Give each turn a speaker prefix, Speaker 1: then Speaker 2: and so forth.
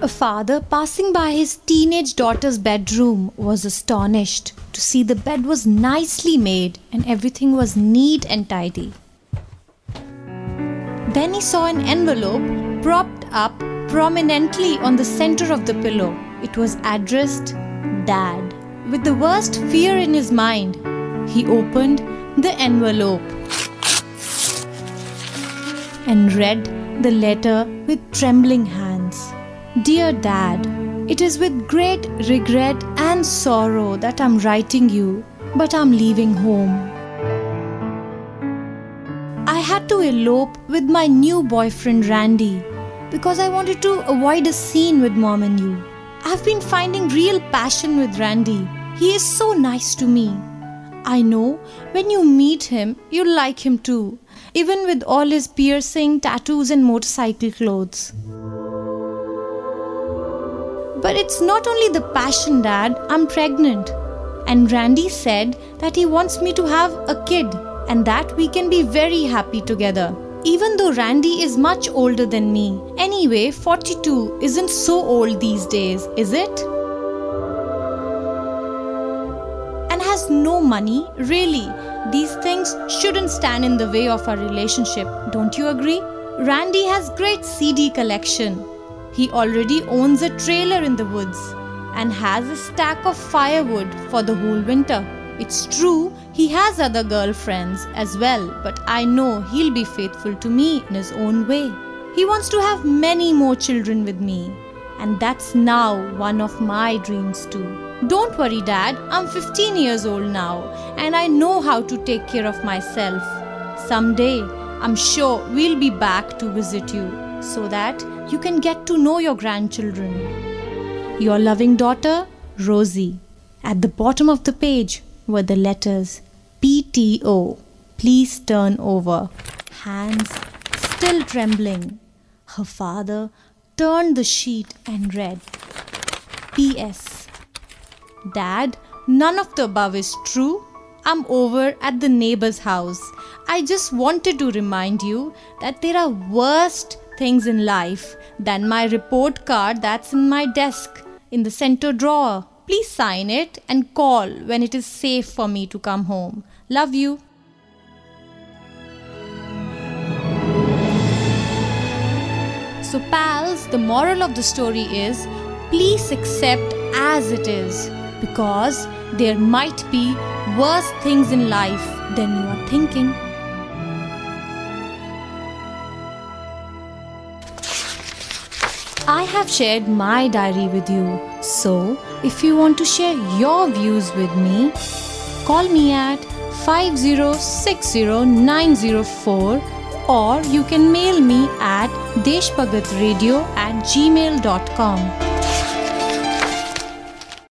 Speaker 1: A father passing by his teenage daughter's bedroom was astonished to see the bed was nicely made and everything was neat and tidy. Then he saw an envelope propped up prominently on the center of the pillow. It was addressed Dad. With the worst fear in his mind, he opened the envelope and read the letter with trembling hands. Dear Dad, it is with great regret and sorrow that I'm writing you, but I'm leaving home. I had to elope with my new boyfriend Randy because I wanted to avoid a scene with mom and you. I've been finding real passion with Randy. He is so nice to me. I know when you meet him, you'll like him too, even with all his piercing, tattoos, and motorcycle clothes. But it's not only the passion, Dad. I'm pregnant. And Randy said that he wants me to have a kid and that we can be very happy together. Even though Randy is much older than me. Anyway, 42 isn't so old these days, is it? And has no money? Really, these things shouldn't stand in the way of our relationship, don't you agree? Randy has great CD collection he already owns a trailer in the woods and has a stack of firewood for the whole winter. It's true, he has other girlfriends as well, but I know he'll be faithful to me in his own way. He wants to have many more children with me, and that's now one of my dreams too. Don't worry, Dad, I'm 15 years old now, and I know how to take care of myself. Someday, I'm sure we'll be back to visit you so that you can get to know your grandchildren. Your loving daughter, Rosie. At the bottom of the page were the letters PTO. Please turn over. Hands still trembling. Her father turned the sheet and read P.S. Dad, none of the above is true. I'm over at the neighbor's house. I just wanted to remind you that there are worst things in life than my report card that's in my desk in the center drawer. Please sign it and call when it is safe for me to come home. Love you. So, pals, the moral of the story is please accept as it is because there might be worse things in life than you are thinking. I have shared my diary with you. So, if you want to share your views with me, call me at 5060904 or you can mail me at deshbhagatradio at gmail.com.